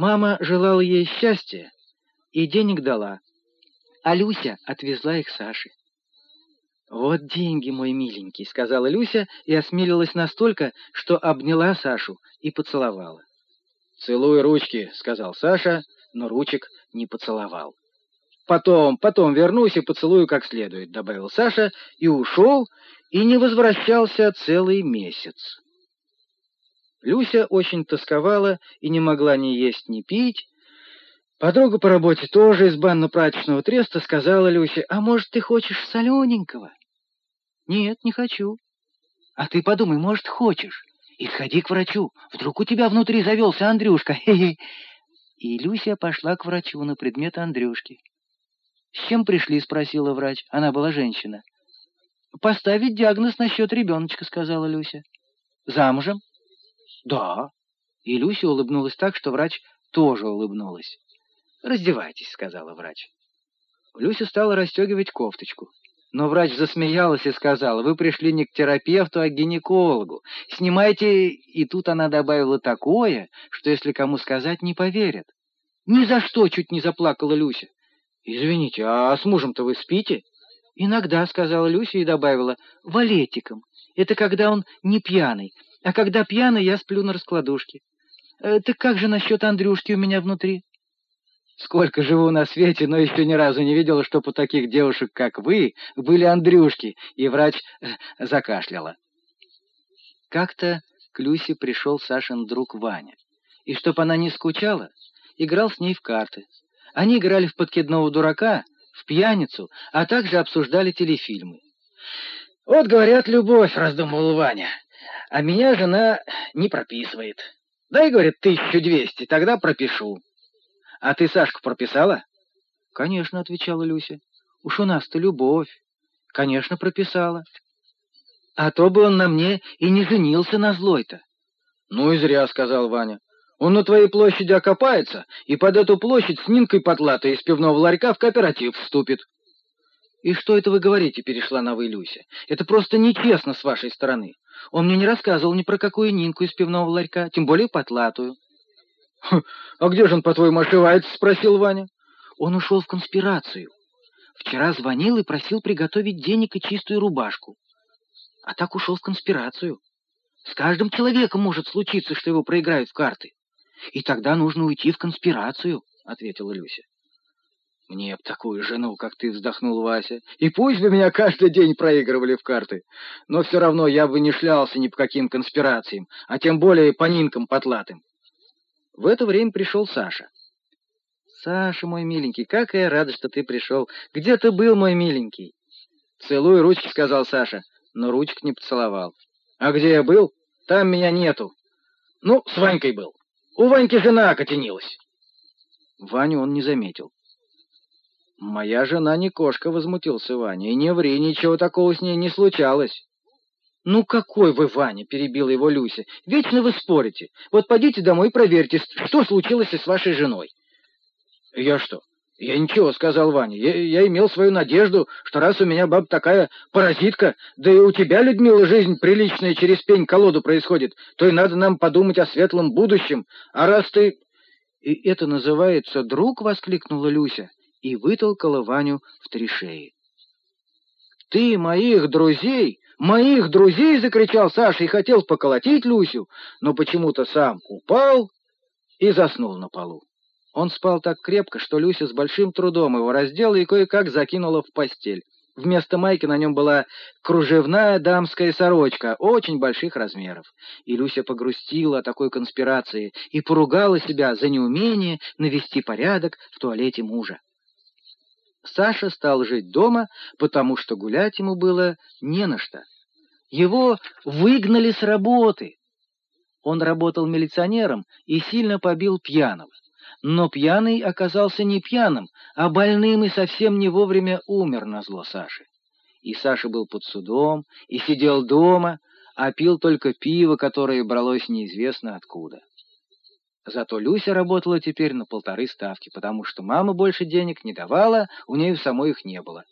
Мама желала ей счастья и денег дала, а Люся отвезла их Саше. «Вот деньги, мой миленький», — сказала Люся и осмелилась настолько, что обняла Сашу и поцеловала. «Целуй ручки», — сказал Саша, но ручек не поцеловал. «Потом, потом вернусь и поцелую как следует», — добавил Саша и ушел, и не возвращался целый месяц. Люся очень тосковала и не могла ни есть, ни пить. Подруга по работе тоже из банно-прачечного треста сказала Люсе, «А может, ты хочешь солененького?» «Нет, не хочу». «А ты подумай, может, хочешь? И сходи к врачу. Вдруг у тебя внутри завелся Андрюшка. И Люся пошла к врачу на предмет Андрюшки. «С чем пришли?» — спросила врач. Она была женщина. «Поставить диагноз насчет ребеночка», — сказала Люся. «Замужем?» «Да». И Люся улыбнулась так, что врач тоже улыбнулась. «Раздевайтесь», — сказала врач. Люся стала расстегивать кофточку. Но врач засмеялась и сказала, вы пришли не к терапевту, а к гинекологу. Снимайте... И тут она добавила такое, что если кому сказать, не поверят. Ни за что чуть не заплакала Люся. Извините, а с мужем-то вы спите? Иногда, сказала Люся и добавила, валетиком. Это когда он не пьяный, а когда пьяный, я сплю на раскладушке. Э, так как же насчет Андрюшки у меня внутри? Сколько живу на свете, но еще ни разу не видела, чтоб у таких девушек, как вы, были Андрюшки, и врач э, закашляла. Как-то к Люсе пришел Сашин друг Ваня, и чтоб она не скучала, играл с ней в карты. Они играли в подкидного дурака, в пьяницу, а также обсуждали телефильмы. «Вот, говорят, любовь», — раздумывал Ваня, — «а меня жена не прописывает. Дай, говорит, тысячу двести, тогда пропишу». «А ты Сашку прописала?» «Конечно», — отвечала Люся. «Уж у нас-то любовь. Конечно, прописала. А то бы он на мне и не женился на злой-то». «Ну и зря», — сказал Ваня. «Он на твоей площади окопается, и под эту площадь с Нинкой Потлатой из пивного ларька в кооператив вступит». «И что это вы говорите?» — перешла на вы Люся. «Это просто нечестно с вашей стороны. Он мне не рассказывал ни про какую Нинку из пивного ларька, тем более Потлатую». «А где же он, по-твоему, ошивается?» — спросил Ваня. «Он ушел в конспирацию. Вчера звонил и просил приготовить денег и чистую рубашку. А так ушел в конспирацию. С каждым человеком может случиться, что его проиграют в карты. И тогда нужно уйти в конспирацию», — ответила Люся. «Мне б такую жену, как ты, вздохнул Вася. И пусть бы меня каждый день проигрывали в карты, но все равно я бы не шлялся ни по каким конспирациям, а тем более по нинкам потлатым. В это время пришел Саша. «Саша, мой миленький, как я рада, что ты пришел. Где ты был, мой миленький?» «Целуй ручки», — сказал Саша, но ручек не поцеловал. «А где я был? Там меня нету. Ну, с Ванькой был. У Ваньки жена окотенилась». Ваню он не заметил. «Моя жена не кошка», — возмутился Ваня, — «и не ври, ничего такого с ней не случалось». «Ну какой вы, Ваня!» — перебила его Люся. «Вечно вы спорите. Вот пойдите домой и проверьте, что случилось с вашей женой». «Я что? Я ничего», — сказал Ваня. Я, «Я имел свою надежду, что раз у меня баб такая паразитка, да и у тебя, Людмила, жизнь приличная через пень-колоду происходит, то и надо нам подумать о светлом будущем. А раз ты...» «И это называется друг?» — воскликнула Люся и вытолкала Ваню в три шеи. «Ты моих друзей...» «Моих друзей!» — закричал Саша и хотел поколотить Люсю, но почему-то сам упал и заснул на полу. Он спал так крепко, что Люся с большим трудом его раздела и кое-как закинула в постель. Вместо майки на нем была кружевная дамская сорочка очень больших размеров. И Люся погрустила о такой конспирации и поругала себя за неумение навести порядок в туалете мужа. Саша стал жить дома, потому что гулять ему было не на что. Его выгнали с работы. Он работал милиционером и сильно побил пьяного. Но пьяный оказался не пьяным, а больным и совсем не вовремя умер на зло Саши. И Саша был под судом, и сидел дома, а пил только пиво, которое бралось неизвестно откуда. Зато Люся работала теперь на полторы ставки, потому что мама больше денег не давала, у нее самой их не было.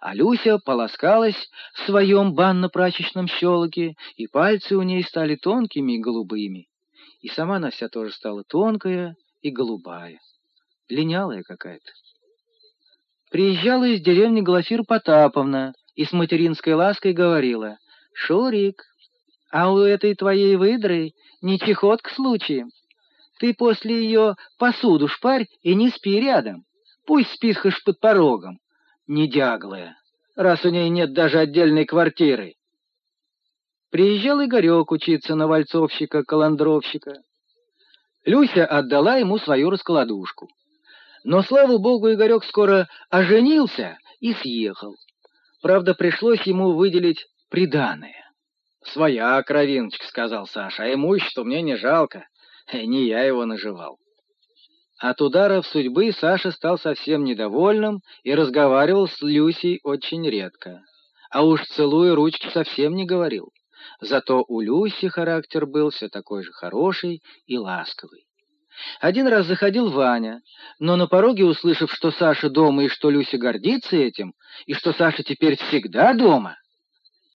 А Люся полоскалась в своем банно-прачечном щелоке, и пальцы у ней стали тонкими и голубыми. И сама она вся тоже стала тонкая и голубая, линялая какая-то. Приезжала из деревни Глафир Потаповна и с материнской лаской говорила, «Шурик, а у этой твоей выдры не чехотка случаем. Ты после ее посуду шпарь и не спи рядом. Пусть спит хоть под порогом. Не дяглая, раз у ней нет даже отдельной квартиры. Приезжал Игорек учиться на вальцовщика-каландровщика. Люся отдала ему свою раскладушку. Но, слава богу, Игорек скоро оженился и съехал. Правда, пришлось ему выделить приданое. «Своя кровиночка», — сказал Саша, — «а имущество мне не жалко. Не я его наживал». От ударов судьбы Саша стал совсем недовольным и разговаривал с Люсей очень редко. А уж целуя ручки совсем не говорил. Зато у Люси характер был все такой же хороший и ласковый. Один раз заходил Ваня, но на пороге, услышав, что Саша дома и что Люся гордится этим, и что Саша теперь всегда дома,